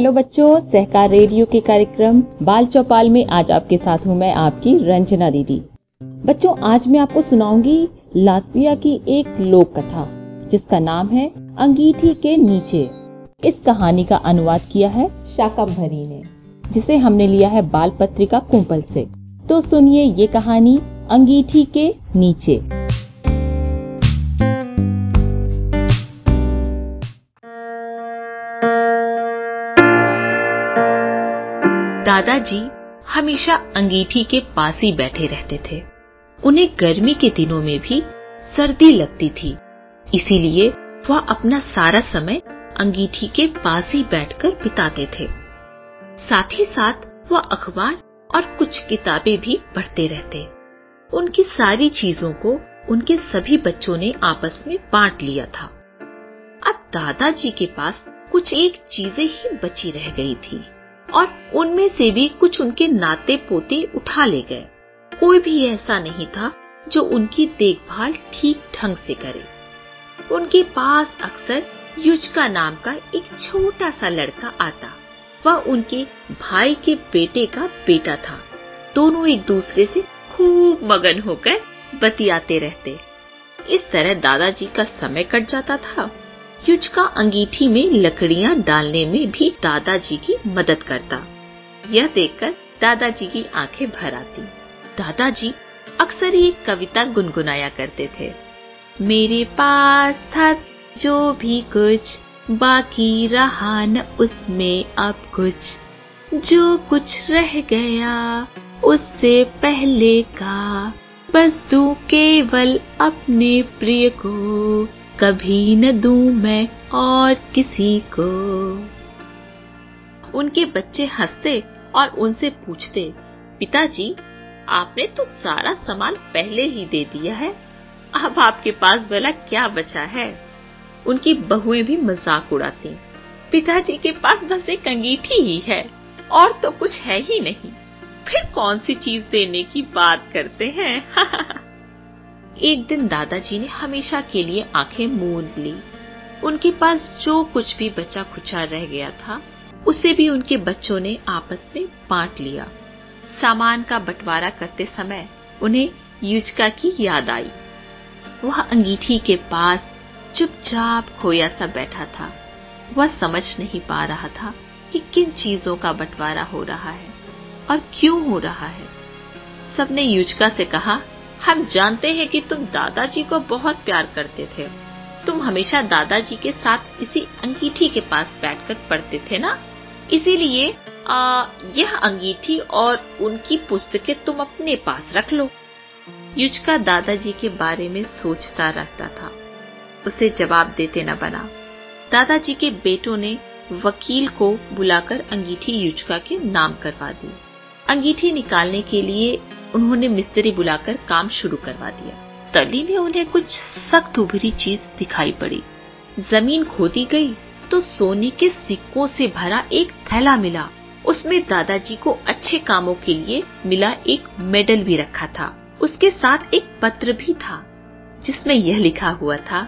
Hello बच्चों, सहकार radio के कार्यक्रम बाल चौपाल में आज आपके साथ हूँ मैं आपकी रंजना दीदी। बच्चों, आज मैं आपको सुनाऊँगी लातविया की एक लोक कथा जिसका नाम है अंगीठी के नीचे। इस कहानी का अनुवाद किया है शाकंभरी ने, जिसे हमने लिया है बाल पत्रिका कुंपल से। तो सुनिए ये कहानी अंगीठी के नीचे। दादाजी हमेशा अंगीठी के पास ही बैठे रहते थे। उन्हें गर्मी के दिनों में भी सर्दी लगती थी। इसीलिए वह अपना सारा समय अंगीठी के पास ही बैठकर बिताते थे। साथ ही साथ वह अखबार और कुछ किताबें भी पढ़ते रहते। उनकी सारी चीज़ों को उनके सभी बच्चों ने आपस में बांट लिया था। अब दादाजी के पास कुछ एक चीज़ें ही बची रह गई थी। और उनमें से भी कुछ उनके नाते पोते उठा ले गए। कोई भी ऐसा नहीं था जो उनकी देखभाल ठीक ढंग से करे। उनके पास अक्सर युजका नाम का एक छोटा सा लड़का आता। वह उनके भाई के बेटे का बेटा था। दोनों एक दूसरे से खूब मगन होकर बतियाते रहते। इस तरह दादाजी का समय कट जाता था। युचका अंगीठी में लकड़ियाँ डालने में भी दादाजी की मदद करता। यह देखकर दादाजी की आँखें भर आती। दादाजी अक्सर ही कविता गुनगुनाया करते थे। मेरे पास था जो भी कुछ, बाकी रहा न उसमें अब कुछ। जो कुछ रह गया, उससे पहले का। बस तू केवल अपने प्रिय को कभी न दूँ मैं और किसी को। उनके बच्चे हँसते और उनसे पूछते, पिताजी, आपने तो सारा सामान पहले ही दे दिया है। अब आपके पास भला क्या बचा है? उनकी बहुएँ भी मज़ाक उड़ाती, पिताजी के पास बस एक अंगीठी ही है और तो कुछ है ही नहीं। फिर कौन सी चीज़ देने की बात करते हैं? एक दिन दादाजी ने हमेशा के लिए आँखें मूंद ली। उनके पास जो कुछ भी बचा खुचा रह गया था, उसे भी उनके बच्चों ने आपस में बांट लिया। सामान का बंटवारा करते समय उन्हें युजका की याद आई। वह अंगीठी के पास चुपचाप खोया सा बैठा था। वह समझ नहीं पा रहा था कि किन चीज़ों का बंटवारा हो रहा है और क्यों हो रहा है। सबने युजका से कहा हम जानते हैं कि तुम दादाजी को बहुत प्यार करते थे। तुम हमेशा दादाजी के साथ इसी अंगीठी के पास बैठकर पढ़ते थे ना? इसीलिए यह अंगीठी और उनकी पुस्तकें तुम अपने पास रख लो। युचका दादाजी के बारे में सोचता रहता था। उसे जवाब देते न बना। दादाजी के बेटों ने वकील को बुलाकर अंगीठी युचका के नाम करवा दी। अंगीठी निकालने के लिए उन्होंने मिस्त्री बुलाकर काम शुरू करवा दिया। तली में उन्हें कुछ सख्त उभरी चीज़ दिखाई पड़ी। ज़मीन खोदी गई तो सोने के सिक्कों से भरा एक थैला मिला। उसमें दादाजी को अच्छे कामों के लिए मिला एक मेडल भी रखा था। उसके साथ एक पत्र भी था, जिसमें यह लिखा हुआ था,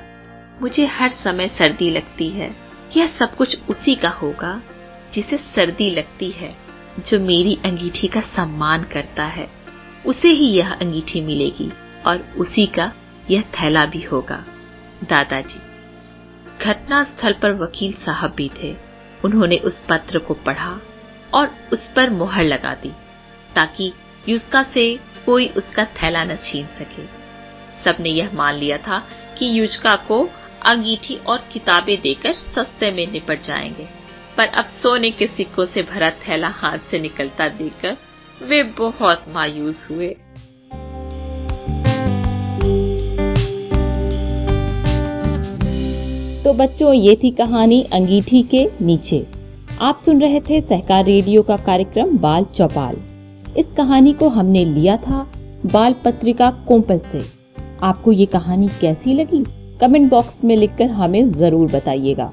मुझे हर समय सर्दी लगती है। यह सब कुछ उसी का होगा जिसे सर्दी लगती है, जो मेरी अंगीठी का सम्मान करता है। उसे ही यह अंगीठी मिलेगी और उसी का यह थैला भी होगा। दादाजी घटना स्थल पर वकील साहब भी थे। उन्होंने उस पत्र को पढ़ा और उस पर मुहर लगा दी ताकि युस्का से कोई उसका थैला न छीन सके। सबने यह मान लिया था कि युजका को अंगीठी और किताबें देकर सस्ते में निपट जाएँगे, पर अब सोने के सिक्कों से भरा थैला हाथ से निकलता देखकर वे बहुत मायूस हुए। तो बच्चों, ये थी कहानी अंगीठी के नीचे। आप सुन रहे थे सहकार रेडियो का कार्यक्रम बाल चौपाल। इस कहानी को हमने लिया था बाल पत्रिका कोम्पल से। आपको ये कहानी कैसी लगी? कमेंट बॉक्स में लिखकर हमें ज़रूर बताइएगा।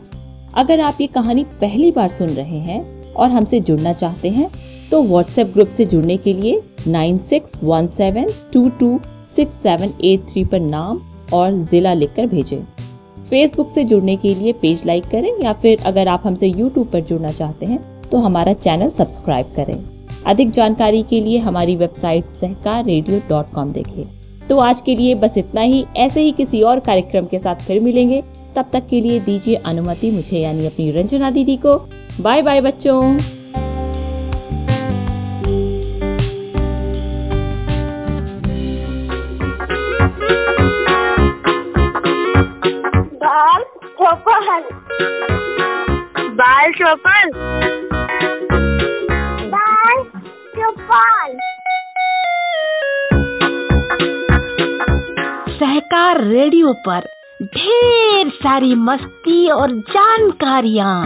अगर आप ये कहानी पहली बार सुन रहे हैं और हमसे जुड़ना चाहते हैं तो व्हाट्सएप ग्रुप से जुड़ने के लिए 9617226783 पर नाम और जिला लिखकर भेजें। फेसबुक से जुड़ने के लिए पेज लाइक करें या फिर अगर आप हमसे यूट्यूब पर जुड़ना चाहते हैं तो हमारा चैनल सब्सक्राइब करें। अधिक जानकारी के लिए हमारी website Sahakar radio dot com देखें। तो आज के लिए बस इतना ही। ऐसे ही किसी और कार्यक्रम के साथ फिर मिलेंगे। तब तक के लिए दीजिए अनुमति मुझे यानी अपनी रंजना दीदी को। बाय बाय बच्चों। चौपल। बाल चौपल। बाल चौपल। सहकार रेडियो पर ढेर सारी मस्ती और जानकारियाँ।